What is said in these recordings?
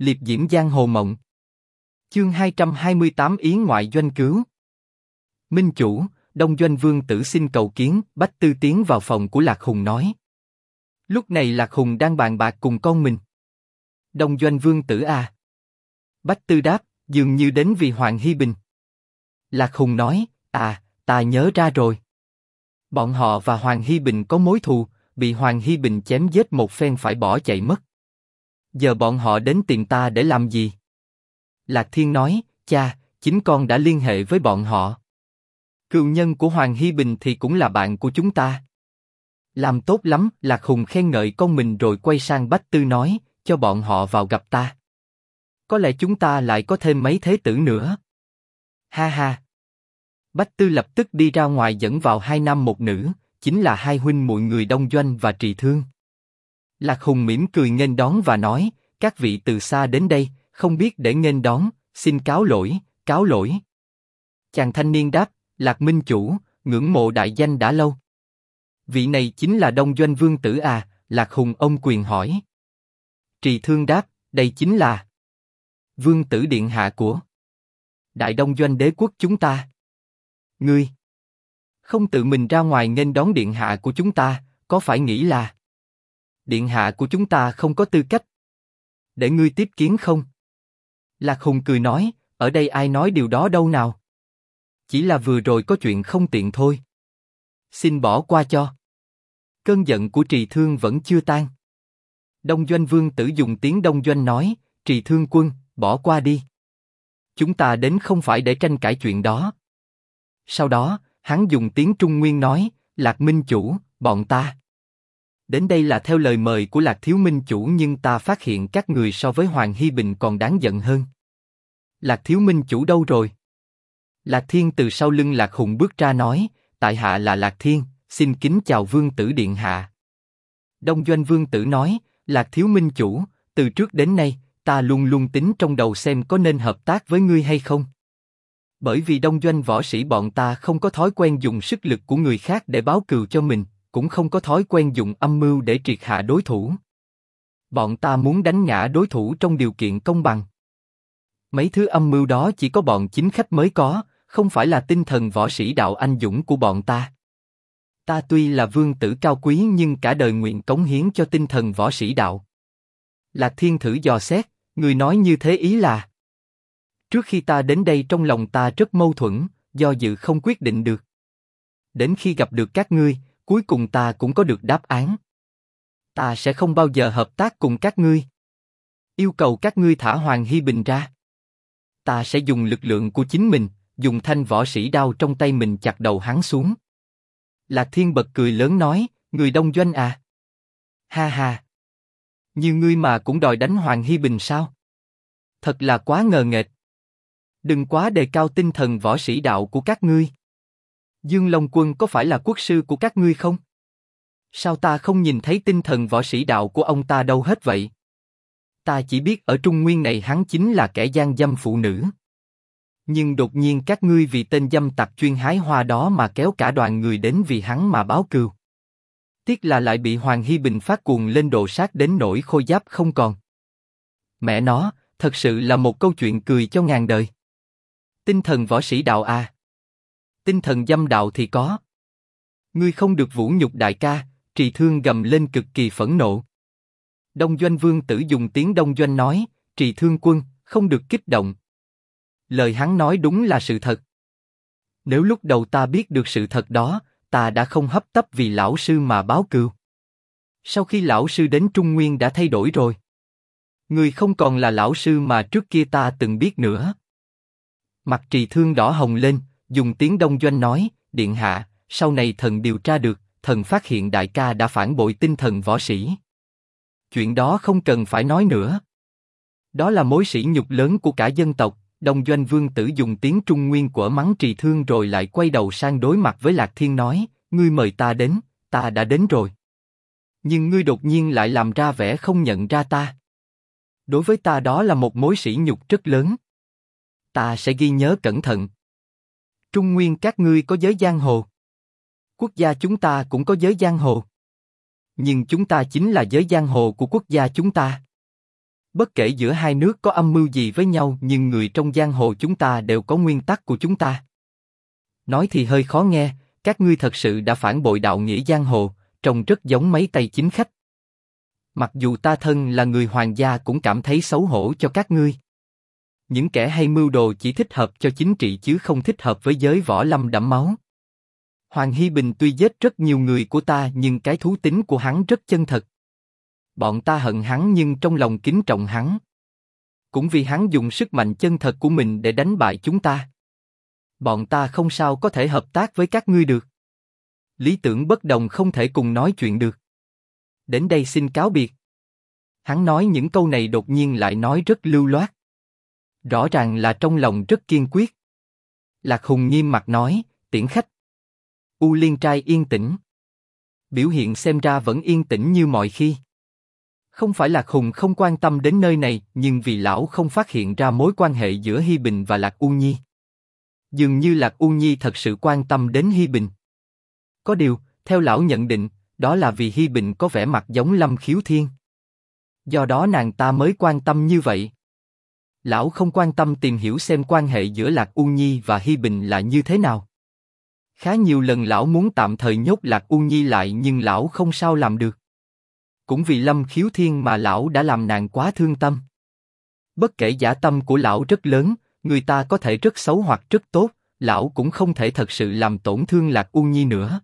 liệp diễm giang hồ mộng. Chương 228 Yến ngoại doanh cứu. Minh chủ, Đông Doanh Vương tử xin cầu kiến, Bách Tư tiến vào phòng của Lạc Hùng nói. Lúc này Lạc Hùng đang bàn bạc cùng con mình. Đông Doanh Vương tử à. Bách Tư đáp, dường như đến vì Hoàng Hy Bình. Lạc Hùng nói, à, ta nhớ ra rồi. Bọn họ và Hoàng Hy Bình có mối thù, bị Hoàng Hy Bình chém giết một phen phải bỏ chạy mất. Giờ bọn họ đến tìm ta để làm gì? Lạc Thiên nói, cha, chính con đã liên hệ với bọn họ. Cựu nhân của Hoàng Hy Bình thì cũng là bạn của chúng ta. Làm tốt lắm, Lạc Hùng khen ngợi con mình rồi quay sang Bách Tư nói, cho bọn họ vào gặp ta. Có lẽ chúng ta lại có thêm mấy thế tử nữa. Ha ha. Bách Tư lập tức đi ra ngoài dẫn vào hai nam một nữ, chính là hai huynh muội người Đông Doanh và Trì Thương. Lạc Hùng mỉm cười nghênh đón và nói, các vị từ xa đến đây, không biết để nghênh đón, xin cáo lỗi, cáo lỗi. Chàng thanh niên đáp, Lạc Minh Chủ, ngưỡng mộ đại danh đã lâu. Vị này chính là Đông Doanh Vương Tử à, Lạc Hùng ông quyền hỏi. Trì Thương đáp, đây chính là Vương Tử Điện Hạ của Đại Đông Doanh Đế Quốc chúng ta. Ngươi không tự mình ra ngoài nghênh đón Điện Hạ của chúng ta, có phải nghĩ là Điện Hạ của chúng ta không có tư cách để ngươi tiếp kiến không? Lạc Hùng cười nói, ở đây ai nói điều đó đâu nào? Chỉ là vừa rồi có chuyện không tiện thôi. Xin bỏ qua cho. Cơn giận của Trì Thương vẫn chưa tan. Đông Doanh Vương Tử dùng tiếng Đông Doanh nói, Trì Thương Quân, bỏ qua đi. Chúng ta đến không phải để tranh cãi chuyện đó. Sau đó, hắn dùng tiếng Trung Nguyên nói, Lạc Minh Chủ, bọn ta. Đến đây là theo lời mời của Lạc Thiếu Minh Chủ nhưng ta phát hiện các người so với Hoàng Hy Bình còn đáng giận hơn. Lạc Thiếu Minh Chủ đâu rồi? Lạc Thiên từ sau lưng Lạc Hùng bước ra nói, tại hạ là Lạc Thiên, xin kính chào Vương Tử Điện Hạ. Đông Doanh Vương Tử nói, Lạc Thiếu Minh Chủ, từ trước đến nay, ta luôn luôn tính trong đầu xem có nên hợp tác với ngươi hay không. Bởi vì đông doanh võ sĩ bọn ta không có thói quen dùng sức lực của người khác để báo cừu cho mình, cũng không có thói quen dùng âm mưu để triệt hạ đối thủ. Bọn ta muốn đánh ngã đối thủ trong điều kiện công bằng. Mấy thứ âm mưu đó chỉ có bọn chính khách mới có, không phải là tinh thần võ sĩ đạo anh dũng của bọn ta. Ta tuy là vương tử cao quý nhưng cả đời nguyện cống hiến cho tinh thần võ sĩ đạo. Lạc Thiên thử dò xét, người nói như thế ý là Trước khi ta đến đây trong lòng ta rất mâu thuẫn, do dự không quyết định được. Đến khi gặp được các ngươi, cuối cùng ta cũng có được đáp án. Ta sẽ không bao giờ hợp tác cùng các ngươi. Yêu cầu các ngươi thả Hoàng Hy Bình ra. Ta sẽ dùng lực lượng của chính mình, dùng thanh võ sĩ đao trong tay mình chặt đầu hắn xuống. Lạc Thiên bật cười lớn nói, người đông doanh à? Ha ha! Như ngươi mà cũng đòi đánh Hoàng Hy Bình sao? Thật là quá ngờ nghệch. Đừng quá đề cao tinh thần võ sĩ đạo của các ngươi. Dương Long Quân có phải là quốc sư của các ngươi không? Sao ta không nhìn thấy tinh thần võ sĩ đạo của ông ta đâu hết vậy? Ta chỉ biết ở Trung Nguyên này hắn chính là kẻ gian dâm phụ nữ. Nhưng đột nhiên các ngươi vì tên dâm tặc chuyên hái hoa đó mà kéo cả đoàn người đến vì hắn mà báo cừu. Tiếc là lại bị Hoàng Hy Bình phát cuồng lên độ sát đến nỗi khôi giáp không còn. Mẹ nó, thật sự là một câu chuyện cười cho ngàn đời. Tinh thần võ sĩ đạo à? Tinh thần dâm đạo thì có. Ngươi không được vũ nhục đại ca, trì thương gầm lên cực kỳ phẫn nộ. Đông Doanh Vương tử dùng tiếng Đông Doanh nói, trì thương quân, không được kích động. Lời hắn nói đúng là sự thật. Nếu lúc đầu ta biết được sự thật đó, ta đã không hấp tấp vì lão sư mà báo cừu. Sau khi lão sư đến Trung Nguyên đã thay đổi rồi. Người không còn là lão sư mà trước kia ta từng biết nữa. Mặt trì thương đỏ hồng lên, dùng tiếng đông doanh nói, điện hạ, sau này thần điều tra được, thần phát hiện đại ca đã phản bội tinh thần võ sĩ. Chuyện đó không cần phải nói nữa. Đó là mối sỉ nhục lớn của cả dân tộc. Đông doanh vương tử dùng tiếng trung nguyên của mắng trì thương rồi lại quay đầu sang đối mặt với lạc thiên nói, ngươi mời ta đến, ta đã đến rồi. Nhưng ngươi đột nhiên lại làm ra vẻ không nhận ra ta. Đối với ta đó là một mối sỉ nhục rất lớn. Ta sẽ ghi nhớ cẩn thận. Trung Nguyên các ngươi có giới giang hồ. Quốc gia chúng ta cũng có giới giang hồ. Nhưng chúng ta chính là giới giang hồ của quốc gia chúng ta. Bất kể giữa hai nước có âm mưu gì với nhau nhưng người trong giang hồ chúng ta đều có nguyên tắc của chúng ta. Nói thì hơi khó nghe, các ngươi thật sự đã phản bội đạo nghĩa giang hồ, trông rất giống mấy tay chính khách. Mặc dù ta thân là người hoàng gia cũng cảm thấy xấu hổ cho các ngươi. Những kẻ hay mưu đồ chỉ thích hợp cho chính trị chứ không thích hợp với giới võ lâm đẫm máu. Hoàng Hy Bình tuy giết rất nhiều người của ta nhưng cái thú tính của hắn rất chân thật. Bọn ta hận hắn nhưng trong lòng kính trọng hắn. Cũng vì hắn dùng sức mạnh chân thật của mình để đánh bại chúng ta. Bọn ta không sao có thể hợp tác với các ngươi được. Lý tưởng bất đồng không thể cùng nói chuyện được. Đến đây xin cáo biệt. Hắn nói những câu này đột nhiên lại nói rất lưu loát. Rõ ràng là trong lòng rất kiên quyết. Lạc Hùng nghiêm mặt nói, tiễn khách. U Liên trai yên tĩnh. Biểu hiện xem ra vẫn yên tĩnh như mọi khi. Không phải Lạc Hùng không quan tâm đến nơi này, nhưng vì lão không phát hiện ra mối quan hệ giữa Hi Bình và Lạc U Nhi. Dường như Lạc U Nhi thật sự quan tâm đến Hi Bình. Có điều, theo lão nhận định, đó là vì Hi Bình có vẻ mặt giống Lâm Khiếu Thiên. Do đó nàng ta mới quan tâm như vậy. Lão không quan tâm tìm hiểu xem quan hệ giữa Lạc U Nhi và Hi Bình là như thế nào. Khá nhiều lần lão muốn tạm thời nhốt Lạc U Nhi lại nhưng lão không sao làm được. Cũng vì Lâm Khiếu Thiên mà lão đã làm nàng quá thương tâm. Bất kể giả tâm của lão rất lớn, người ta có thể rất xấu hoặc rất tốt, lão cũng không thể thật sự làm tổn thương Lạc U Nhi nữa.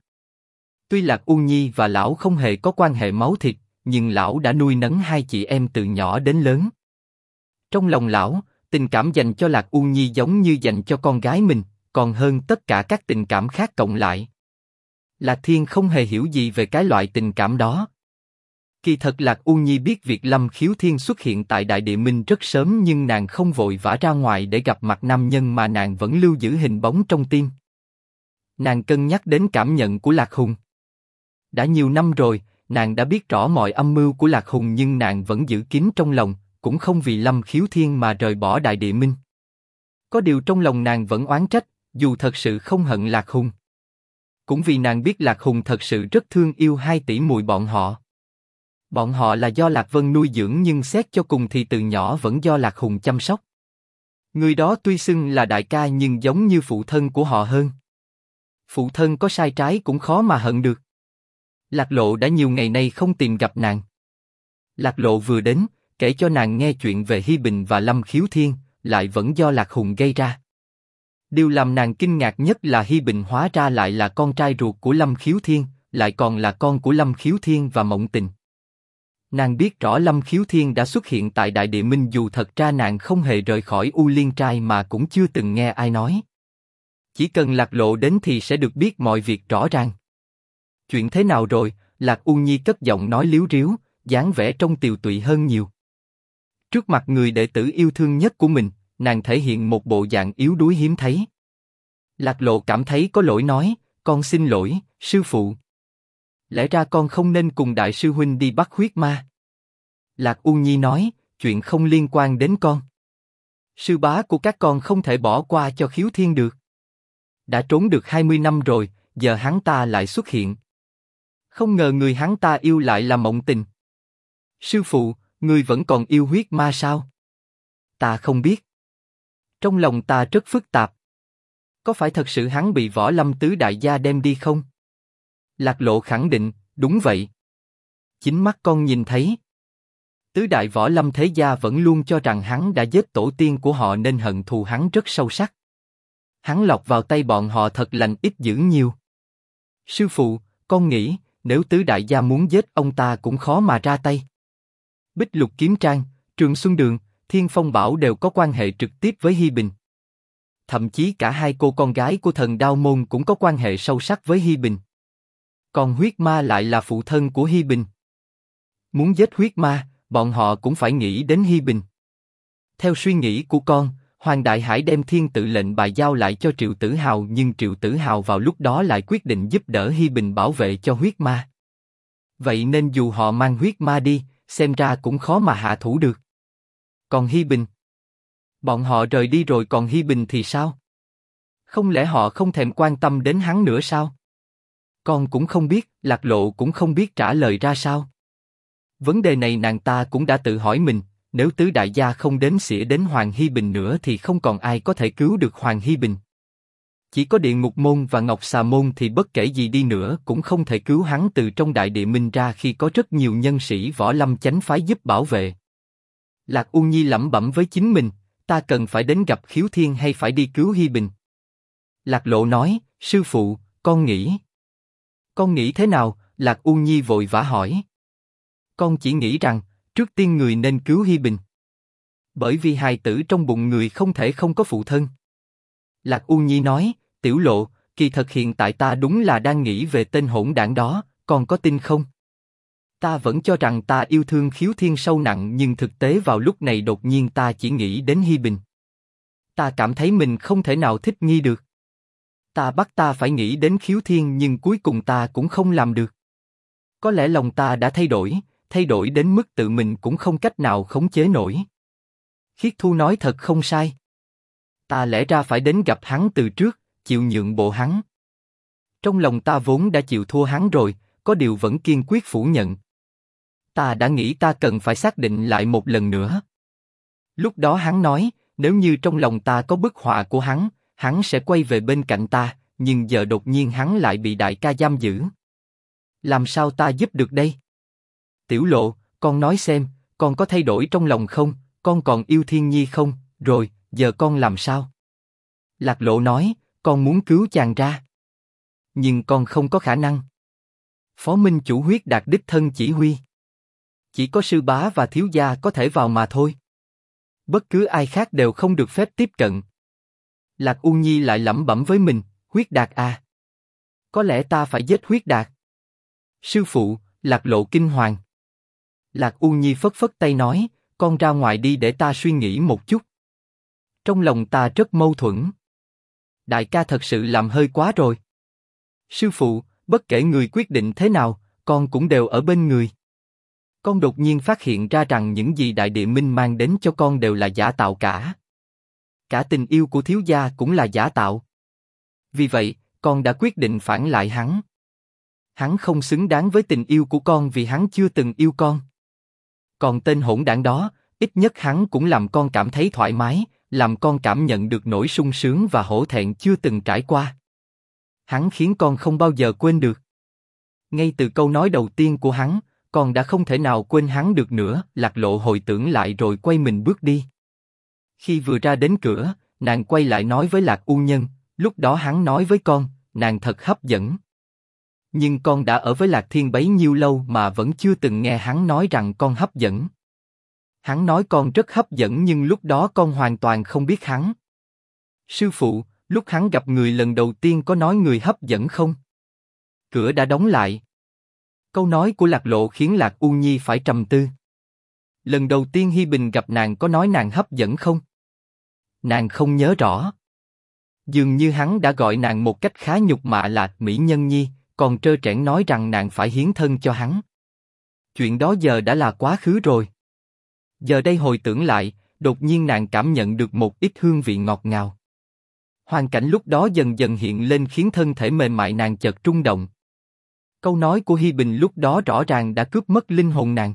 Tuy Lạc U Nhi và lão không hề có quan hệ máu thịt, nhưng lão đã nuôi nấng hai chị em từ nhỏ đến lớn. Trong lòng lão, tình cảm dành cho Lạc U Nhi giống như dành cho con gái mình, còn hơn tất cả các tình cảm khác cộng lại. Lạc Thiên không hề hiểu gì về cái loại tình cảm đó. Kỳ thật Lạc U Nhi biết việc Lâm Khiếu Thiên xuất hiện tại Đại Địa Minh rất sớm nhưng nàng không vội vã ra ngoài để gặp mặt nam nhân mà nàng vẫn lưu giữ hình bóng trong tim. Nàng cân nhắc đến cảm nhận của Lạc Hùng. Đã nhiều năm rồi, nàng đã biết rõ mọi âm mưu của Lạc Hùng nhưng nàng vẫn giữ kín trong lòng, cũng không vì Lâm Khiếu Thiên mà rời bỏ Đại Địa Minh. Có điều trong lòng nàng vẫn oán trách, dù thật sự không hận Lạc Hùng. Cũng vì nàng biết Lạc Hùng thật sự rất thương yêu hai tỷ muội bọn họ. Bọn họ là do Lạc Vân nuôi dưỡng nhưng xét cho cùng thì từ nhỏ vẫn do Lạc Hùng chăm sóc. Người đó tuy xưng là đại ca nhưng giống như phụ thân của họ hơn. Phụ thân có sai trái cũng khó mà hận được. Lạc Lộ đã nhiều ngày nay không tìm gặp nàng. Lạc Lộ vừa đến, kể cho nàng nghe chuyện về Hi Bình và Lâm Khiếu Thiên, lại vẫn do Lạc Hùng gây ra. Điều làm nàng kinh ngạc nhất là Hi Bình hóa ra lại là con trai ruột của Lâm Khiếu Thiên, lại còn là con của Lâm Khiếu Thiên và Mộng Tình. Nàng biết rõ Lâm Khiếu Thiên đã xuất hiện tại Đại Địa Minh dù thật ra nàng không hề rời khỏi U Liên Trai mà cũng chưa từng nghe ai nói. Chỉ cần Lạc Lộ đến thì sẽ được biết mọi việc rõ ràng. Chuyện thế nào rồi? Lạc U Nhi cất giọng nói liếu riếu, dáng vẻ trông tiều tụy hơn nhiều. Trước mặt người đệ tử yêu thương nhất của mình, nàng thể hiện một bộ dạng yếu đuối hiếm thấy. Lạc Lộ cảm thấy có lỗi nói, con xin lỗi, sư phụ. Lẽ ra con không nên cùng đại sư huynh đi bắt huyết ma. Lạc U Nhi nói, chuyện không liên quan đến con. Sư bá của các con không thể bỏ qua cho khiếu thiên được. Đã trốn được 20 năm rồi, giờ hắn ta lại xuất hiện. Không ngờ người hắn ta yêu lại là mộng tình. Sư phụ, Ngươi vẫn còn yêu huyết ma sao? Ta không biết. Trong lòng ta rất phức tạp. Có phải thật sự hắn bị võ lâm tứ đại gia đem đi không? Lạc lộ khẳng định, đúng vậy. Chính mắt con nhìn thấy. Tứ đại võ lâm thế gia vẫn luôn cho rằng hắn đã giết tổ tiên của họ nên hận thù hắn rất sâu sắc. Hắn lọc vào tay bọn họ thật lành ít dữ nhiều. Sư phụ, con nghĩ, nếu tứ đại gia muốn giết ông ta cũng khó mà ra tay. Bích Lục Kiếm Trang, Trường Xuân Đường, Thiên Phong Bảo đều có quan hệ trực tiếp với Hi Bình. Thậm chí cả hai cô con gái của thần Đao Môn cũng có quan hệ sâu sắc với Hi Bình. Còn huyết ma lại là phụ thân của Hi Bình. Muốn giết huyết ma, bọn họ cũng phải nghĩ đến Hi Bình. Theo suy nghĩ của con, Hoàng Đại Hải đem thiên tự lệnh bài giao lại cho Triệu Tử Hào nhưng Triệu Tử Hào vào lúc đó lại quyết định giúp đỡ Hi Bình bảo vệ cho huyết ma. Vậy nên dù họ mang huyết ma đi, xem ra cũng khó mà hạ thủ được. Còn Hi Bình? Bọn họ rời đi rồi còn Hi Bình thì sao? Không lẽ họ không thèm quan tâm đến hắn nữa sao? Con cũng không biết, Lạc Lộ cũng không biết trả lời ra sao. Vấn đề này nàng ta cũng đã tự hỏi mình, nếu tứ đại gia không đến xỉa đến Hoàng Hi Bình nữa thì không còn ai có thể cứu được Hoàng Hi Bình. Chỉ có địa ngục môn và ngọc xà môn thì bất kể gì đi nữa cũng không thể cứu hắn từ trong đại địa minh ra khi có rất nhiều nhân sĩ võ lâm chánh phái giúp bảo vệ. Lạc U Nhi lẩm bẩm với chính mình, ta cần phải đến gặp khiếu thiên hay phải đi cứu hi Bình. Lạc Lộ nói, sư phụ, con nghĩ. Con nghĩ thế nào? Lạc U Nhi vội vã hỏi. Con chỉ nghĩ rằng, trước tiên người nên cứu hi Bình. Bởi vì hài tử trong bụng người không thể không có phụ thân. Lạc U Nhi nói, tiểu lộ, kỳ thật hiện tại ta đúng là đang nghĩ về tên hỗn đảng đó, còn có tin không? Ta vẫn cho rằng ta yêu thương khiếu thiên sâu nặng nhưng thực tế vào lúc này đột nhiên ta chỉ nghĩ đến Hi Bình. Ta cảm thấy mình không thể nào thích nghi được. Ta bắt ta phải nghĩ đến khiếu thiên nhưng cuối cùng ta cũng không làm được. Có lẽ lòng ta đã thay đổi, thay đổi đến mức tự mình cũng không cách nào khống chế nổi. Khiết Thu nói thật không sai. Ta lẽ ra phải đến gặp hắn từ trước, chịu nhượng bộ hắn. Trong lòng ta vốn đã chịu thua hắn rồi, có điều vẫn kiên quyết phủ nhận. Ta đã nghĩ ta cần phải xác định lại một lần nữa. Lúc đó hắn nói, nếu như trong lòng ta có bức họa của hắn, hắn sẽ quay về bên cạnh ta, nhưng giờ đột nhiên hắn lại bị đại ca giam giữ. Làm sao ta giúp được đây? Tiểu lộ, con nói xem, con có thay đổi trong lòng không? Con còn yêu Thiên Nhi không? Rồi, giờ con làm sao? Lạc lộ nói, con muốn cứu chàng ra. Nhưng con không có khả năng. Phó Minh chủ huyết đạt đích thân chỉ huy. Chỉ có sư bá và thiếu gia có thể vào mà thôi. Bất cứ ai khác đều không được phép tiếp cận. Lạc U Nhi lại lẩm bẩm với mình, huyết đạt à. Có lẽ ta phải giết huyết đạt. Sư phụ, lạc lộ kinh hoàng. Lạc U Nhi phất phất tay nói, con ra ngoài đi để ta suy nghĩ một chút. Trong lòng ta rất mâu thuẫn. Đại ca thật sự làm hơi quá rồi. Sư phụ, bất kể người quyết định thế nào, con cũng đều ở bên người. Con đột nhiên phát hiện ra rằng những gì Đại Địa Minh mang đến cho con đều là giả tạo cả. Cả tình yêu của thiếu gia cũng là giả tạo. Vì vậy, con đã quyết định phản lại hắn. Hắn không xứng đáng với tình yêu của con vì hắn chưa từng yêu con. Còn tên hỗn đảng đó, ít nhất hắn cũng làm con cảm thấy thoải mái, làm con cảm nhận được nỗi sung sướng và hổ thẹn chưa từng trải qua. Hắn khiến con không bao giờ quên được. Ngay từ câu nói đầu tiên của hắn, con đã không thể nào quên hắn được nữa. Lạc lộ hồi tưởng lại rồi quay mình bước đi. Khi vừa ra đến cửa, nàng quay lại nói với Lạc U Nhân, lúc đó hắn nói với con, nàng thật hấp dẫn. Nhưng con đã ở với Lạc Thiên bấy nhiêu lâu mà vẫn chưa từng nghe hắn nói rằng con hấp dẫn. Hắn nói con rất hấp dẫn nhưng lúc đó con hoàn toàn không biết hắn. Sư phụ, lúc hắn gặp người lần đầu tiên có nói người hấp dẫn không? Cửa đã đóng lại. Câu nói của Lạc Lộ khiến Lạc U Nhi phải trầm tư. Lần đầu tiên Hi Bình gặp nàng có nói nàng hấp dẫn không? Nàng không nhớ rõ. Dường như hắn đã gọi nàng một cách khá nhục mạ là Mỹ Nhân Nhi, còn trơ trẽn nói rằng nàng phải hiến thân cho hắn. Chuyện đó giờ đã là quá khứ rồi. Giờ đây hồi tưởng lại, đột nhiên nàng cảm nhận được một ít hương vị ngọt ngào. Hoàn cảnh lúc đó dần dần hiện lên khiến thân thể mềm mại nàng chợt trung động. Câu nói của Hi Bình lúc đó rõ ràng đã cướp mất linh hồn nàng.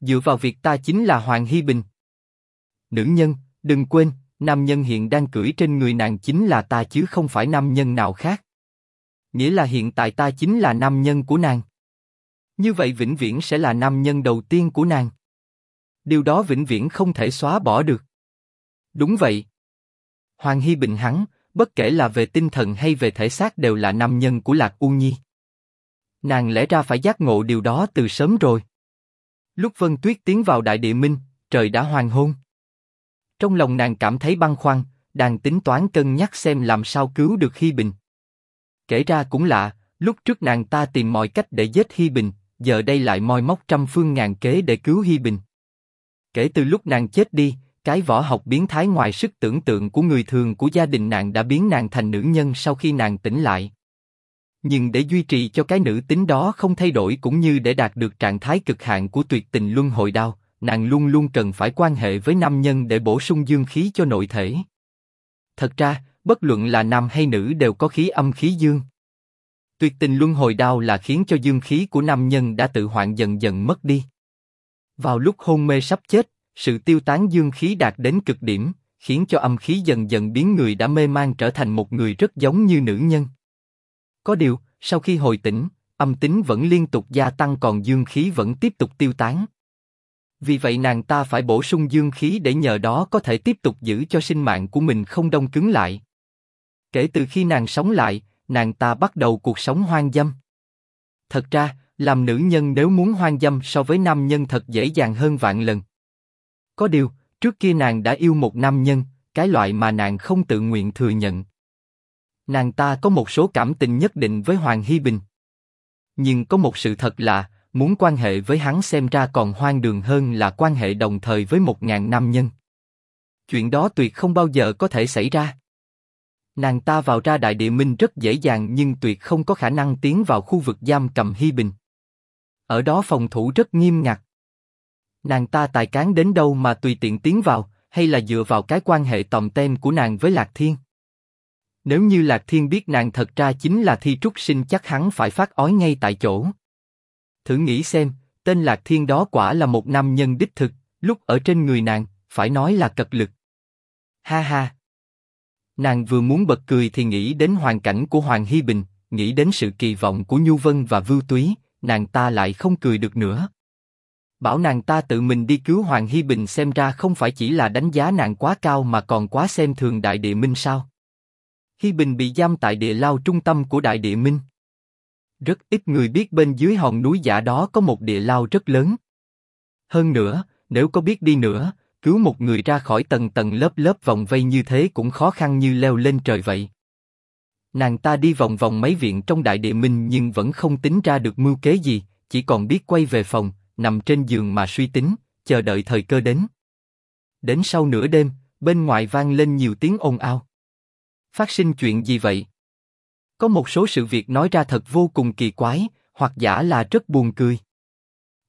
Dựa vào việc ta chính là Hoàng Hi Bình. Nữ nhân, đừng quên, nam nhân hiện đang cưỡi trên người nàng chính là ta chứ không phải nam nhân nào khác. Nghĩa là hiện tại ta chính là nam nhân của nàng. Như vậy vĩnh viễn sẽ là nam nhân đầu tiên của nàng. Điều đó vĩnh viễn không thể xóa bỏ được. Đúng vậy. Hoàng Hy Bình hắn, bất kể là về tinh thần hay về thể xác đều là nam nhân của Lạc U Nhi. Nàng lẽ ra phải giác ngộ điều đó từ sớm rồi. Lúc Vân Tuyết tiến vào Đại Địa Minh, trời đã hoàng hôn. Trong lòng nàng cảm thấy băn khoăn, đang tính toán cân nhắc xem làm sao cứu được hy Bình. Kể ra cũng lạ, lúc trước nàng ta tìm mọi cách để giết hy Bình, giờ đây lại moi móc trăm phương ngàn kế để cứu hy Bình. Kể từ lúc nàng chết đi, cái võ học biến thái ngoài sức tưởng tượng của người thường của gia đình nàng đã biến nàng thành nữ nhân sau khi nàng tỉnh lại. Nhưng để duy trì cho cái nữ tính đó không thay đổi cũng như để đạt được trạng thái cực hạn của tuyệt tình luân hồi đao, nàng luôn luôn cần phải quan hệ với nam nhân để bổ sung dương khí cho nội thể. Thật ra, bất luận là nam hay nữ đều có khí âm khí dương. Tuyệt tình luân hồi đao là khiến cho dương khí của nam nhân đã tự hoạn dần dần mất đi. Vào lúc hôn mê sắp chết, Sự tiêu tán dương khí đạt đến cực điểm, khiến cho âm khí dần dần biến người đã mê man trở thành một người rất giống như nữ nhân. Có điều, sau khi hồi tỉnh, âm tính vẫn liên tục gia tăng còn dương khí vẫn tiếp tục tiêu tán. Vì vậy nàng ta phải bổ sung dương khí để nhờ đó có thể tiếp tục giữ cho sinh mạng của mình không đông cứng lại. Kể từ khi nàng sống lại, nàng ta bắt đầu cuộc sống hoang dâm. Thật ra, làm nữ nhân nếu muốn hoang dâm so với nam nhân thật dễ dàng hơn vạn lần. Có điều, trước kia nàng đã yêu một nam nhân, cái loại mà nàng không tự nguyện thừa nhận. Nàng ta có một số cảm tình nhất định với Hoàng Hy Bình. Nhưng có một sự thật là, muốn quan hệ với hắn xem ra còn hoang đường hơn là quan hệ đồng thời với một ngàn nam nhân. Chuyện đó tuyệt không bao giờ có thể xảy ra. Nàng ta vào ra đại địa minh rất dễ dàng nhưng tuyệt không có khả năng tiến vào khu vực giam cầm Hy Bình. Ở đó phòng thủ rất nghiêm ngặt. Nàng ta tài cán đến đâu mà tùy tiện tiến vào, hay là dựa vào cái quan hệ tòm tem của nàng với Lạc Thiên. Nếu như Lạc Thiên biết nàng thật ra chính là thi trúc sinh chắc hắn phải phát ói ngay tại chỗ. Thử nghĩ xem, tên Lạc Thiên đó quả là một nam nhân đích thực, lúc ở trên người nàng, phải nói là cật lực. Ha ha! Nàng vừa muốn bật cười thì nghĩ đến hoàn cảnh của Hoàng Hy Bình, nghĩ đến sự kỳ vọng của Nhu Vân và Vưu Túy, nàng ta lại không cười được nữa. Bảo nàng ta tự mình đi cứu Hoàng Hy Bình xem ra không phải chỉ là đánh giá nàng quá cao mà còn quá xem thường Đại Địa Minh sao? Hy Bình bị giam tại địa lao trung tâm của Đại Địa Minh. Rất ít người biết bên dưới hòn núi giả đó có một địa lao rất lớn. Hơn nữa, nếu có biết đi nữa, cứu một người ra khỏi tầng tầng lớp lớp vòng vây như thế cũng khó khăn như leo lên trời vậy. Nàng ta đi vòng vòng mấy viện trong đại địa minh nhưng vẫn không tính ra được mưu kế gì, chỉ còn biết quay về phòng, nằm trên giường mà suy tính, chờ đợi thời cơ đến. Đến sau nửa đêm, bên ngoài vang lên nhiều tiếng ồn ào. Phát sinh chuyện gì vậy? Có một số sự việc nói ra thật vô cùng kỳ quái, hoặc giả là rất buồn cười.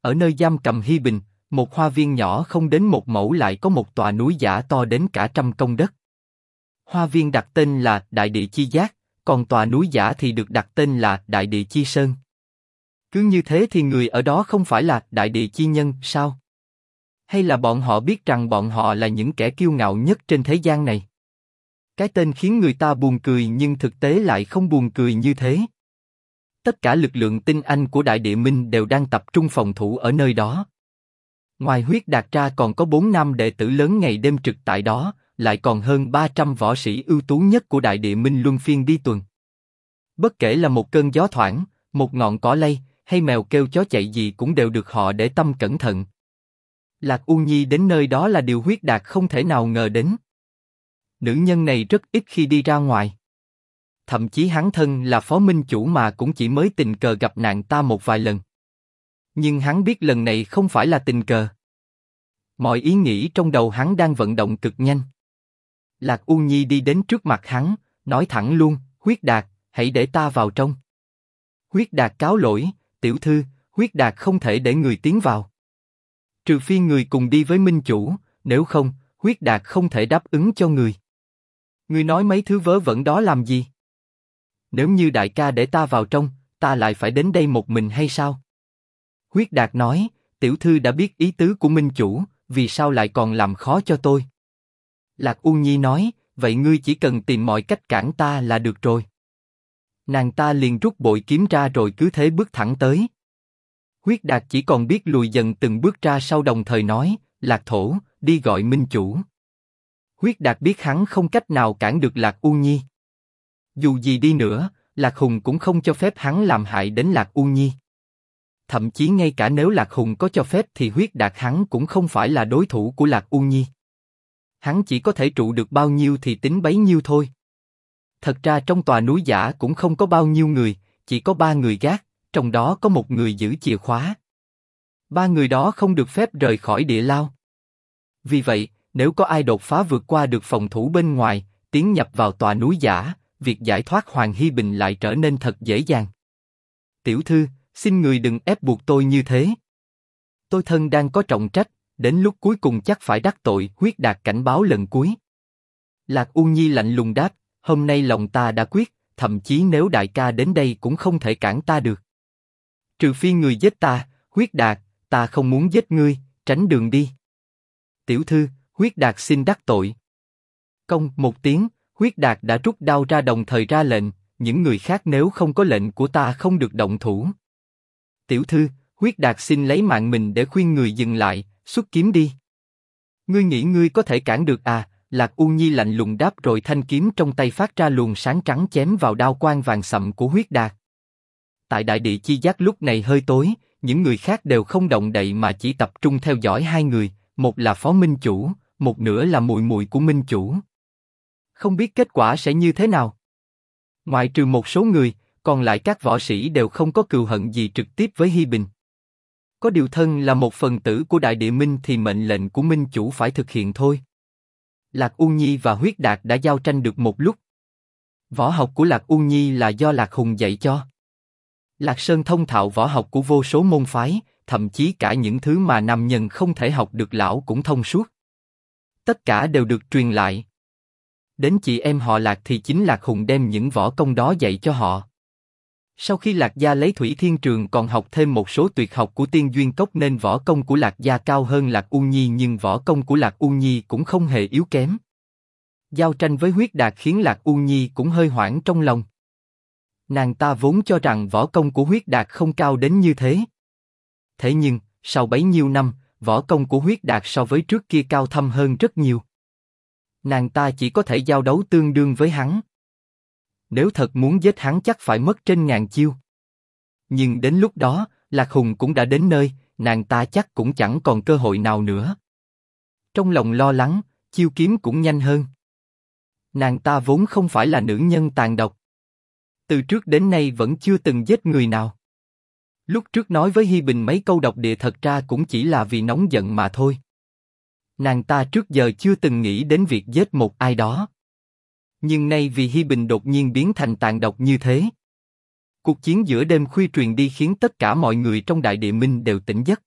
Ở nơi giam cầm Hy Bình, một hoa viên nhỏ không đến một mẫu lại có một tòa núi giả to đến cả trăm công đất. Hoa viên đặt tên là Đại Địa Chi Giác, còn tòa núi giả thì được đặt tên là Đại Địa Chi Sơn. Cứ như thế thì người ở đó không phải là Đại Địa Chi Nhân sao? Hay là bọn họ biết rằng bọn họ là những kẻ kiêu ngạo nhất trên thế gian này? Cái tên khiến người ta buồn cười nhưng thực tế lại không buồn cười như thế. Tất cả lực lượng tinh anh của Đại Địa Minh đều đang tập trung phòng thủ ở nơi đó. Ngoài huyết đạt ra còn có bốn nam đệ tử lớn ngày đêm trực tại đó, lại còn hơn 300 võ sĩ ưu tú nhất của Đại Địa Minh luân phiên đi tuần. Bất kể là một cơn gió thoảng, một ngọn cỏ lay, hay mèo kêu chó chạy gì cũng đều được họ để tâm cẩn thận. Lạc U Nhi đến nơi đó là điều huyết đạt không thể nào ngờ đến. Nữ nhân này rất ít khi đi ra ngoài. Thậm chí hắn thân là phó minh chủ mà cũng chỉ mới tình cờ gặp nạn ta một vài lần. Nhưng hắn biết lần này không phải là tình cờ. Mọi ý nghĩ trong đầu hắn đang vận động cực nhanh. Lạc U Nhi đi đến trước mặt hắn, nói thẳng luôn, huyết đạt, hãy để ta vào trong. Huyết đạt cáo lỗi, tiểu thư, huyết đạt không thể để người tiến vào. Trừ phi người cùng đi với minh chủ, nếu không, huyết đạt không thể đáp ứng cho người. Người nói mấy thứ vớ vẩn đó làm gì? Nếu như đại ca để ta vào trong, ta lại phải đến đây một mình hay sao? Huyết Đạt nói, tiểu thư đã biết ý tứ của minh chủ, vì sao lại còn làm khó cho tôi? Lạc U Nhi nói, vậy ngươi chỉ cần tìm mọi cách cản ta là được rồi. Nàng ta liền rút bội kiếm ra rồi cứ thế bước thẳng tới. Huyết Đạt chỉ còn biết lùi dần từng bước ra sau đồng thời nói, Lạc Thổ, đi gọi minh chủ. Huyết Đạt biết hắn không cách nào cản được Lạc U Nhi. Dù gì đi nữa, Lạc Hùng cũng không cho phép hắn làm hại đến Lạc U Nhi. Thậm chí ngay cả nếu Lạc Hùng có cho phép thì huyết đạt hắn cũng không phải là đối thủ của Lạc U Nhi. Hắn chỉ có thể trụ được bao nhiêu thì tính bấy nhiêu thôi. Thật ra trong tòa núi giả cũng không có bao nhiêu người, chỉ có ba người gác, trong đó có một người giữ chìa khóa. Ba người đó không được phép rời khỏi địa lao. Vì vậy, nếu có ai đột phá vượt qua được phòng thủ bên ngoài, tiến nhập vào tòa núi giả, việc giải thoát Hoàng Hy Bình lại trở nên thật dễ dàng. Tiểu thư, xin người đừng ép buộc tôi như thế. Tôi thân đang có trọng trách, đến lúc cuối cùng chắc phải đắc tội. Huyết đạt cảnh báo lần cuối. Lạc U Nhi lạnh lùng đáp, hôm nay lòng ta đã quyết, thậm chí nếu đại ca đến đây cũng không thể cản ta được. Trừ phi người giết ta, huyết đạt, ta không muốn giết ngươi, tránh đường đi. Tiểu thư, huyết đạt xin đắc tội. Công một tiếng, huyết đạt đã rút đao ra đồng thời ra lệnh, những người khác nếu không có lệnh của ta không được động thủ. Tiểu thư, huyết đạt xin lấy mạng mình để khuyên người dừng lại, xuất kiếm đi. Ngươi nghĩ ngươi có thể cản được à? Lạc U Nhi lạnh lùng đáp rồi thanh kiếm trong tay phát ra luồng sáng trắng chém vào đao quang vàng sậm của huyết đạt. Tại đại địa chi giác lúc này hơi tối, những người khác đều không động đậy mà chỉ tập trung theo dõi hai người, một là phó minh chủ, một nửa là muội muội của minh chủ. Không biết kết quả sẽ như thế nào. Ngoại trừ một số người, còn lại các võ sĩ đều không có cừu hận gì trực tiếp với Hi Bình. Có điều thân là một phần tử của Đại Địa Minh thì mệnh lệnh của Minh Chủ phải thực hiện thôi. Lạc U Nhi và Huyết Đạt đã giao tranh được một lúc. Võ học của Lạc U Nhi là do Lạc Hùng dạy cho. Lạc Sơn thông thạo võ học của vô số môn phái, thậm chí cả những thứ mà nam nhân không thể học được lão cũng thông suốt. Tất cả đều được truyền lại. Đến chị em họ Lạc thì chính Lạc Hùng đem những võ công đó dạy cho họ. Sau khi Lạc Gia lấy Thủy Thiên Trường còn học thêm một số tuyệt học của Tiên Duyên Cốc nên võ công của Lạc Gia cao hơn Lạc U Nhi nhưng võ công của Lạc U Nhi cũng không hề yếu kém. Giao tranh với huyết đạt khiến Lạc U Nhi cũng hơi hoảng trong lòng. Nàng ta vốn cho rằng võ công của huyết đạt không cao đến như thế. Thế nhưng, sau bấy nhiêu năm, võ công của huyết đạt so với trước kia cao thâm hơn rất nhiều. Nàng ta chỉ có thể giao đấu tương đương với hắn. Nếu thật muốn giết hắn chắc phải mất trên ngàn chiêu. Nhưng đến lúc đó, Lạc Hùng cũng đã đến nơi, nàng ta chắc cũng chẳng còn cơ hội nào nữa. Trong lòng lo lắng, chiêu kiếm cũng nhanh hơn. Nàng ta vốn không phải là nữ nhân tàn độc. Từ trước đến nay vẫn chưa từng giết người nào. Lúc trước nói với Hi Bình mấy câu độc địa thật ra cũng chỉ là vì nóng giận mà thôi. Nàng ta trước giờ chưa từng nghĩ đến việc giết một ai đó. Nhưng nay vì Hi Bình đột nhiên biến thành tàn độc như thế. Cuộc chiến giữa đêm khuya truyền đi khiến tất cả mọi người trong đại địa minh đều tỉnh giấc.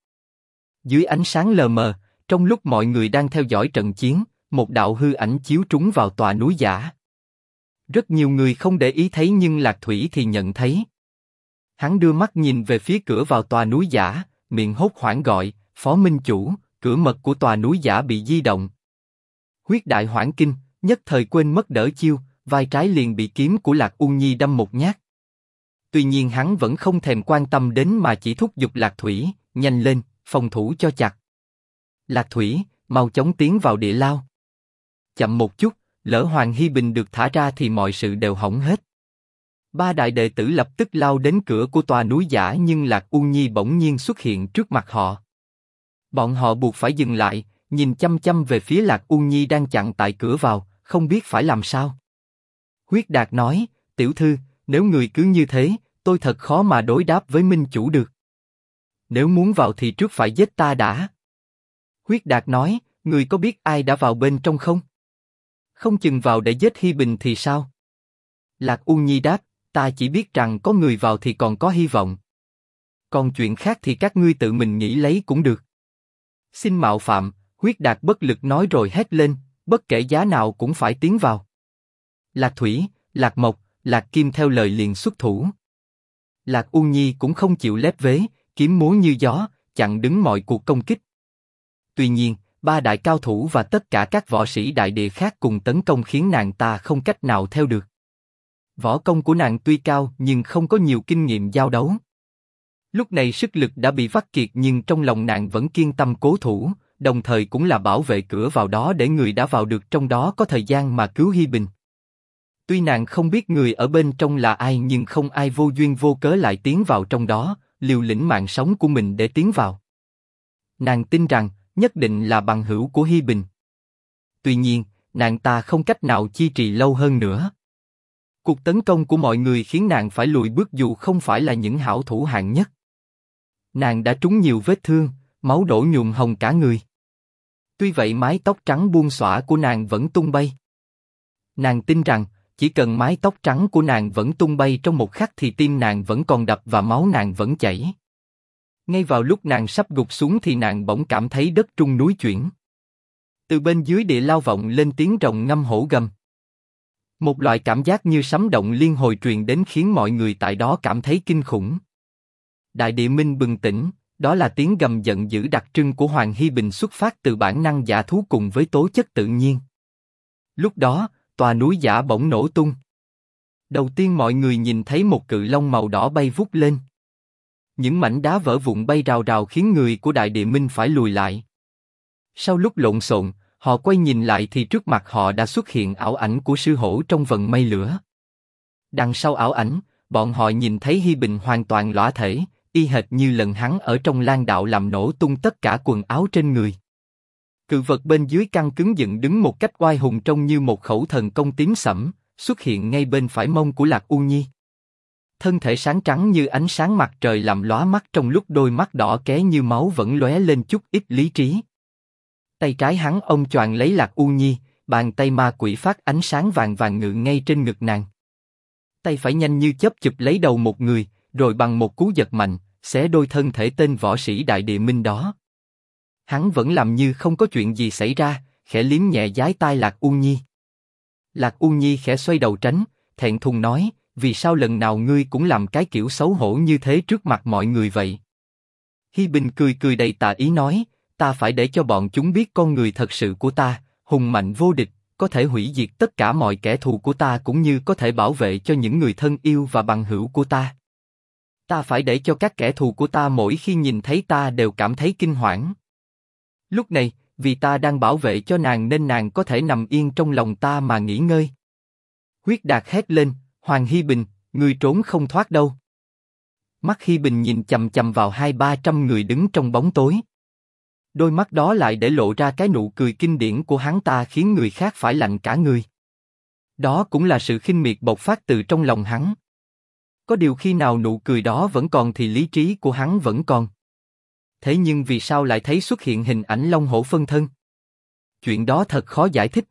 Dưới ánh sáng lờ mờ, trong lúc mọi người đang theo dõi trận chiến, một đạo hư ảnh chiếu trúng vào tòa núi giả. Rất nhiều người không để ý thấy nhưng Lạc Thủy thì nhận thấy. Hắn đưa mắt nhìn về phía cửa vào tòa núi giả, miệng hốt hoảng gọi, Phó Minh Chủ, cửa mật của tòa núi giả bị di động. Huyết đại hoảng kinh, nhất thời quên mất đỡ chiêu, vai trái liền bị kiếm của Lạc ung Nhi đâm một nhát. Tuy nhiên hắn vẫn không thèm quan tâm đến mà chỉ thúc giục Lạc Thủy, nhanh lên, phòng thủ cho chặt. Lạc Thủy, mau chóng tiến vào địa lao. Chậm một chút, lỡ Hoàng Hy Bình được thả ra thì mọi sự đều hỏng hết. Ba đại đệ tử lập tức lao đến cửa của tòa núi giả nhưng Lạc Uông Nhi bỗng nhiên xuất hiện trước mặt họ. Bọn họ buộc phải dừng lại, nhìn chăm chăm về phía Lạc Uông Nhi đang chặn tại cửa vào, không biết phải làm sao. Huyết Đạt nói, tiểu thư, nếu người cứ như thế, tôi thật khó mà đối đáp với Minh Chủ được. Nếu muốn vào thì trước phải giết ta đã. Huyết Đạt nói, người có biết ai đã vào bên trong không? Không chừng vào để giết Hi Bình thì sao? Lạc U Nhi đáp, ta chỉ biết rằng có người vào thì còn có hy vọng. Còn chuyện khác thì các ngươi tự mình nghĩ lấy cũng được. Xin mạo phạm, huyết đạt bất lực nói rồi hét lên, bất kể giá nào cũng phải tiến vào. Lạc Thủy, Lạc Mộc, Lạc Kim theo lời liền xuất thủ. Lạc Uông Nhi cũng không chịu lép vế, kiếm múa như gió, chặn đứng mọi cuộc công kích. Tuy nhiên, ba đại cao thủ và tất cả các võ sĩ đại địa khác cùng tấn công khiến nàng ta không cách nào theo được. Võ công của nàng tuy cao nhưng không có nhiều kinh nghiệm giao đấu. Lúc này sức lực đã bị vắt kiệt nhưng trong lòng nàng vẫn kiên tâm cố thủ, đồng thời cũng là bảo vệ cửa vào đó để người đã vào được trong đó có thời gian mà cứu Hi Bình. Tuy nàng không biết người ở bên trong là ai nhưng không ai vô duyên vô cớ lại tiến vào trong đó, liều lĩnh mạng sống của mình để tiến vào. Nàng tin rằng nhất định là bằng hữu của Hi Bình. Tuy nhiên, nàng ta không cách nào chi trì lâu hơn nữa. Cuộc tấn công của mọi người khiến nàng phải lùi bước dù không phải là những hảo thủ hạng nhất. Nàng đã trúng nhiều vết thương, máu đổ nhuộm hồng cả người. Tuy vậy mái tóc trắng buông xõa của nàng vẫn tung bay. Nàng tin rằng, chỉ cần mái tóc trắng của nàng vẫn tung bay trong một khắc thì tim nàng vẫn còn đập và máu nàng vẫn chảy. Ngay vào lúc nàng sắp gục xuống thì nàng bỗng cảm thấy đất trung núi chuyển. Từ bên dưới địa lao vọng lên tiếng rồng ngâm hổ gầm. Một loại cảm giác như sấm động liên hồi truyền đến khiến mọi người tại đó cảm thấy kinh khủng. Đại địa minh bừng tỉnh, đó là tiếng gầm giận dữ đặc trưng của Hoàng Hy Bình xuất phát từ bản năng giả thú cùng với tố chất tự nhiên. Lúc đó, tòa núi giả bỗng nổ tung. Đầu tiên mọi người nhìn thấy một cự long màu đỏ bay vút lên. Những mảnh đá vỡ vụn bay rào rào khiến người của Đại Địa Minh phải lùi lại. Sau lúc lộn xộn, họ quay nhìn lại thì trước mặt họ đã xuất hiện ảo ảnh của sư hổ trong vần mây lửa. Đằng sau ảo ảnh, bọn họ nhìn thấy Hi Bình hoàn toàn lõa thể, y hệt như lần hắn ở trong lan đạo làm nổ tung tất cả quần áo trên người. Cự vật bên dưới căng cứng dựng đứng một cách oai hùng trông như một khẩu thần công tím sẫm, xuất hiện ngay bên phải mông của Lạc U Nhi. Thân thể sáng trắng như ánh sáng mặt trời làm lóa mắt trong lúc đôi mắt đỏ ké như máu vẫn lóe lên chút ít lý trí. Tay trái hắn ông choàng lấy Lạc U Nhi, bàn tay ma quỷ phát ánh sáng vàng vàng ngự ngay trên ngực nàng. Tay phải nhanh như chớp chụp lấy đầu một người, rồi bằng một cú giật mạnh, xé đôi thân thể tên võ sĩ đại địa minh đó. Hắn vẫn làm như không có chuyện gì xảy ra, khẽ liếm nhẹ giái tai Lạc U Nhi. Lạc U Nhi khẽ xoay đầu tránh, thẹn thùng nói, vì sao lần nào ngươi cũng làm cái kiểu xấu hổ như thế trước mặt mọi người vậy? Hi Bình cười cười đầy tà ý nói, ta phải để cho bọn chúng biết con người thật sự của ta, hùng mạnh vô địch, có thể hủy diệt tất cả mọi kẻ thù của ta cũng như có thể bảo vệ cho những người thân yêu và bằng hữu của ta. Ta phải để cho các kẻ thù của ta mỗi khi nhìn thấy ta đều cảm thấy kinh hoảng. Lúc này, vì ta đang bảo vệ cho nàng nên nàng có thể nằm yên trong lòng ta mà nghỉ ngơi. Huyết Đạt hét lên, Hoàng Hy Bình, ngươi trốn không thoát đâu. Mắt Hy Bình nhìn chầm chầm vào hai ba trăm người đứng trong bóng tối. Đôi mắt đó lại để lộ ra cái nụ cười kinh điển của hắn ta khiến người khác phải lạnh cả người. Đó cũng là sự khinh miệt bộc phát từ trong lòng hắn. Có điều khi nào nụ cười đó vẫn còn thì lý trí của hắn vẫn còn. Thế nhưng vì sao lại thấy xuất hiện hình ảnh long hổ phân thân? Chuyện đó thật khó giải thích.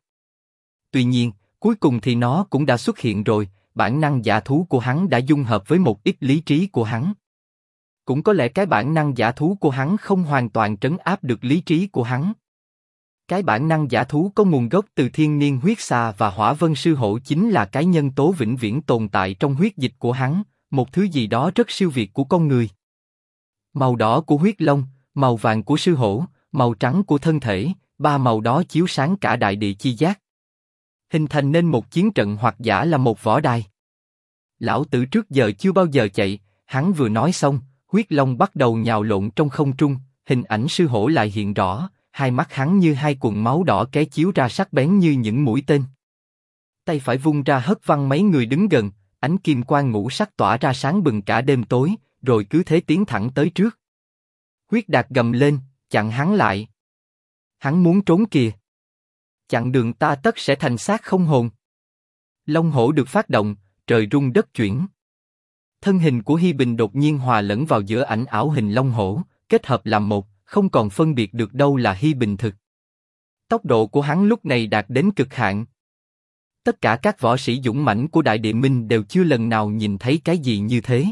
Tuy nhiên, cuối cùng thì nó cũng đã xuất hiện rồi, bản năng giả thú của hắn đã dung hợp với một ít lý trí của hắn. Cũng có lẽ cái bản năng giả thú của hắn không hoàn toàn trấn áp được lý trí của hắn. Cái bản năng giả thú có nguồn gốc từ thiên niên huyết xà và hỏa vân sư hổ chính là cái nhân tố vĩnh viễn tồn tại trong huyết dịch của hắn, một thứ gì đó rất siêu việt của con người. Màu đỏ của huyết long, màu vàng của sư hổ, màu trắng của thân thể, ba màu đó chiếu sáng cả đại địa chi giác. Hình thành nên một chiến trận hoặc giả là một võ đài. Lão tử trước giờ chưa bao giờ chạy, hắn vừa nói xong, huyết long bắt đầu nhào lộn trong không trung, hình ảnh sư hổ lại hiện rõ, hai mắt hắn như hai cuộn máu đỏ ké chiếu ra sắc bén như những mũi tên. Tay phải vung ra hất văng mấy người đứng gần, ánh kim quang ngũ sắc tỏa ra sáng bừng cả đêm tối, rồi cứ thế tiến thẳng tới trước. Huyết đạt gầm lên, chặn hắn lại. Hắn muốn trốn kìa. Chặn đường ta tất sẽ thành xác không hồn. Long hổ được phát động, trời rung đất chuyển. Thân hình của Hi Bình đột nhiên hòa lẫn vào giữa ảnh ảo hình long hổ, kết hợp làm một, không còn phân biệt được đâu là Hi Bình thực. Tốc độ của hắn lúc này đạt đến cực hạn. Tất cả các võ sĩ dũng mãnh của Đại Địa Minh đều chưa lần nào nhìn thấy cái gì như thế.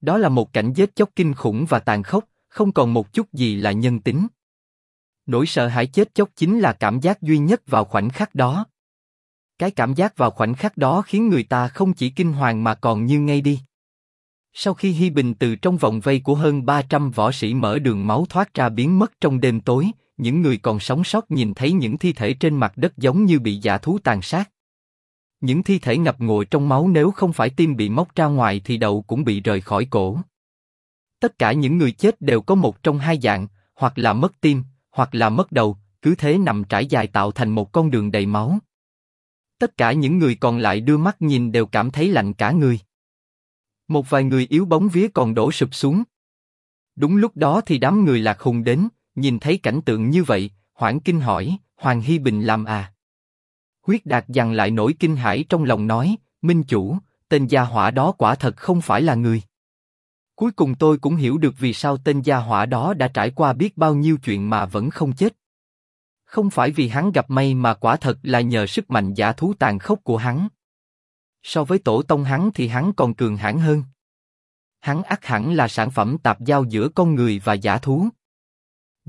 Đó là một cảnh giết chóc kinh khủng và tàn khốc, không còn một chút gì là nhân tính. Nỗi sợ hãi chết chóc chính là cảm giác duy nhất vào khoảnh khắc đó. Cái cảm giác vào khoảnh khắc đó khiến người ta không chỉ kinh hoàng mà còn như ngay đi. Sau khi Hi Bình từ trong vòng vây của hơn 300 võ sĩ mở đường máu thoát ra biến mất trong đêm tối, những người còn sống sót nhìn thấy những thi thể trên mặt đất giống như bị giả thú tàn sát. Những thi thể ngập ngụa trong máu nếu không phải tim bị móc ra ngoài thì đầu cũng bị rời khỏi cổ. Tất cả những người chết đều có một trong hai dạng, hoặc là mất tim, hoặc là mất đầu, cứ thế nằm trải dài tạo thành một con đường đầy máu. Tất cả những người còn lại đưa mắt nhìn đều cảm thấy lạnh cả người. Một vài người yếu bóng vía còn đổ sụp xuống. Đúng lúc đó thì đám người lạc hùng đến, nhìn thấy cảnh tượng như vậy, hoảng kinh hỏi, Hoàng Hy Bình làm à? Huyết Đạt dằn lại nỗi kinh hãi trong lòng nói, Minh Chủ, tên gia hỏa đó quả thật không phải là người. Cuối cùng tôi cũng hiểu được vì sao tên gia hỏa đó đã trải qua biết bao nhiêu chuyện mà vẫn không chết. Không phải vì hắn gặp may mà quả thật là nhờ sức mạnh giả thú tàn khốc của hắn. So với tổ tông hắn thì hắn còn cường hãn hơn. Hắn ắt hẳn là sản phẩm tạp giao giữa con người và giả thú.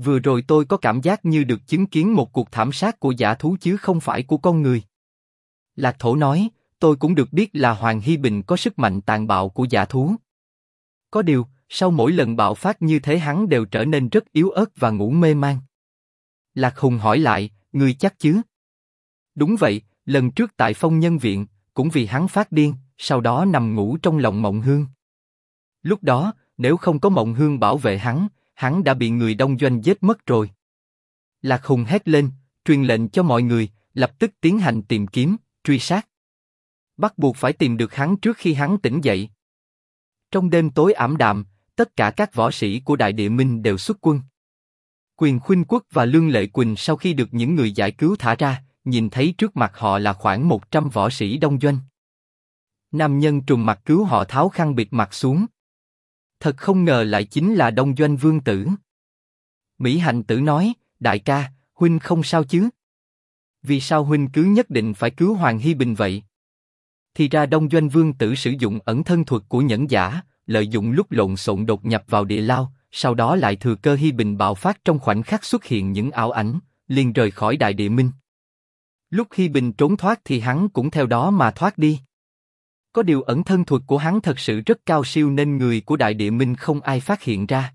Vừa rồi tôi có cảm giác như được chứng kiến một cuộc thảm sát của giả thú chứ không phải của con người. Lạc Thổ nói, tôi cũng được biết là Hoàng Hy Bình có sức mạnh tàn bạo của giả thú. Có điều, sau mỗi lần bạo phát như thế hắn đều trở nên rất yếu ớt và ngủ mê man. Lạc Hùng hỏi lại, người chắc chứ? Đúng vậy, lần trước tại phong nhân viện, cũng vì hắn phát điên, sau đó nằm ngủ trong lòng mộng hương. Lúc đó, nếu không có mộng hương bảo vệ hắn, hắn đã bị người đông doanh giết mất rồi. Lạc Hùng hét lên, truyền lệnh cho mọi người, lập tức tiến hành tìm kiếm, truy sát. Bắt buộc phải tìm được hắn trước khi hắn tỉnh dậy. Trong đêm tối ảm đạm, tất cả các võ sĩ của Đại Địa Minh đều xuất quân. Quyền Khuynh Quốc và Lương Lệ Quỳnh sau khi được những người giải cứu thả ra, nhìn thấy trước mặt họ là khoảng 100 võ sĩ đông doanh. Nam nhân trùng mặt cứu họ tháo khăn bịt mặt xuống. Thật không ngờ lại chính là đông doanh vương tử. Mỹ Hạnh Tử nói, đại ca, huynh không sao chứ? Vì sao huynh cứ nhất định phải cứu Hoàng Hy Bình vậy? Thì ra Đông Doanh Vương Tử sử dụng ẩn thân thuật của nhẫn giả, lợi dụng lúc lộn xộn đột nhập vào địa lao, sau đó lại thừa cơ Hy Bình bạo phát trong khoảnh khắc xuất hiện những ảo ảnh, liền rời khỏi Đại Địa Minh. Lúc Hy Bình trốn thoát thì hắn cũng theo đó mà thoát đi. Có điều ẩn thân thuật của hắn thật sự rất cao siêu nên người của Đại Địa Minh không ai phát hiện ra.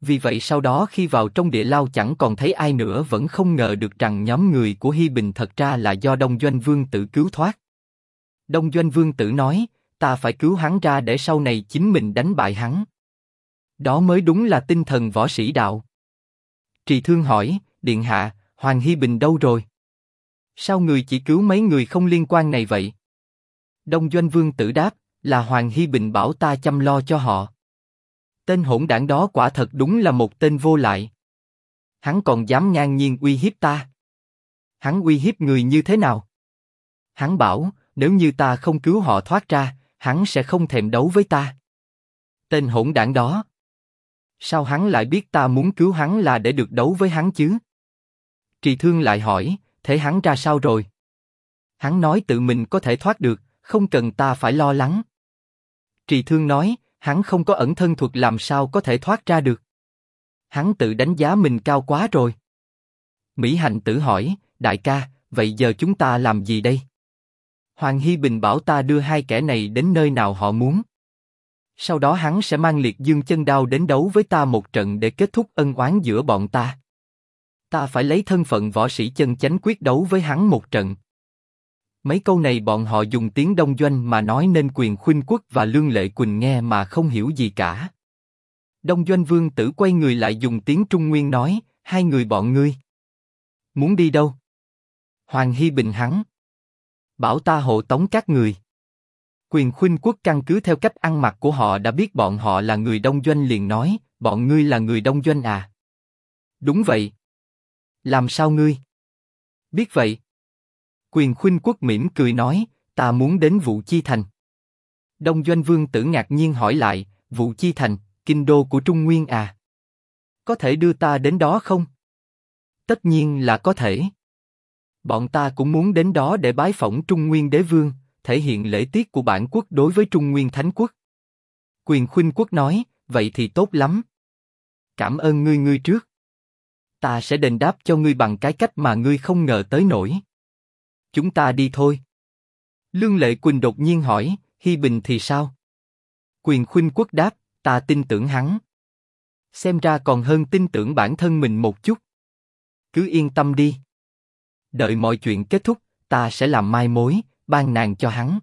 Vì vậy sau đó khi vào trong địa lao chẳng còn thấy ai nữa vẫn không ngờ được rằng nhóm người của Hy Bình thật ra là do Đông Doanh Vương Tử cứu thoát. Đông Doanh Vương Tử nói, ta phải cứu hắn ra để sau này chính mình đánh bại hắn. Đó mới đúng là tinh thần võ sĩ đạo. Trì Thương hỏi, Điện Hạ, Hoàng Hy Bình đâu rồi? Sao người chỉ cứu mấy người không liên quan này vậy? Đông Doanh Vương Tử đáp, là Hoàng Hy Bình bảo ta chăm lo cho họ. Tên hỗn đảng đó quả thật đúng là một tên vô lại. Hắn còn dám ngang nhiên uy hiếp ta. Hắn uy hiếp người như thế nào? Hắn bảo, nếu như ta không cứu họ thoát ra, hắn sẽ không thèm đấu với ta. Tên hỗn đảng đó. Sao hắn lại biết ta muốn cứu hắn là để được đấu với hắn chứ? Trì Thương lại hỏi, thế hắn ra sao rồi? Hắn nói tự mình có thể thoát được, không cần ta phải lo lắng. Trì Thương nói, hắn không có ẩn thân thuật làm sao có thể thoát ra được. Hắn tự đánh giá mình cao quá rồi. Mỹ Hạnh tử hỏi, đại ca, vậy giờ chúng ta làm gì đây? Hoàng Hy Bình bảo ta đưa hai kẻ này đến nơi nào họ muốn. Sau đó hắn sẽ mang liệt dương chân đao đến đấu với ta một trận để kết thúc ân oán giữa bọn ta. Ta phải lấy thân phận võ sĩ chân chánh quyết đấu với hắn một trận. Mấy câu này bọn họ dùng tiếng đông doanh mà nói nên quyền khuynh quốc và lương lệ quỳnh nghe mà không hiểu gì cả. Đông doanh vương tử quay người lại dùng tiếng trung nguyên nói, hai người bọn ngươi. Muốn đi đâu? Hoàng Hy Bình hắn. Bảo ta hộ tống các người. Quyền khuynh quốc căn cứ theo cách ăn mặc của họ đã biết bọn họ là người đông doanh liền nói, bọn ngươi là người đông doanh à? Đúng vậy. Làm sao ngươi? Biết vậy. Quyền khuynh quốc mỉm cười nói, ta muốn đến vụ chi thành. Đông doanh vương tử ngạc nhiên hỏi lại, vụ chi thành, kinh đô của Trung Nguyên à? Có thể đưa ta đến đó không? Tất nhiên là có thể. Bọn ta cũng muốn đến đó để bái phỏng Trung Nguyên Đế Vương, thể hiện lễ tiết của bản quốc đối với Trung Nguyên Thánh Quốc. Quyền khuynh quốc nói, vậy thì tốt lắm. Cảm ơn ngươi ngươi trước. Ta sẽ đền đáp cho ngươi bằng cái cách mà ngươi không ngờ tới nổi. Chúng ta đi thôi. Lương Lệ Quỳnh đột nhiên hỏi, Hi Bình thì sao? Quyền khuynh quốc đáp, ta tin tưởng hắn. Xem ra còn hơn tin tưởng bản thân mình một chút. Cứ yên tâm đi. Đợi mọi chuyện kết thúc, ta sẽ làm mai mối, ban nàng cho hắn.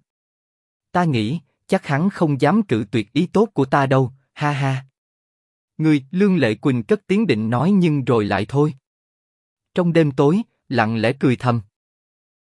Ta nghĩ, chắc hắn không dám cự tuyệt ý tốt của ta đâu, ha ha. Người, Lương Lệ Quỳnh cất tiếng định nói nhưng rồi lại thôi. Trong đêm tối, lặng lẽ cười thầm.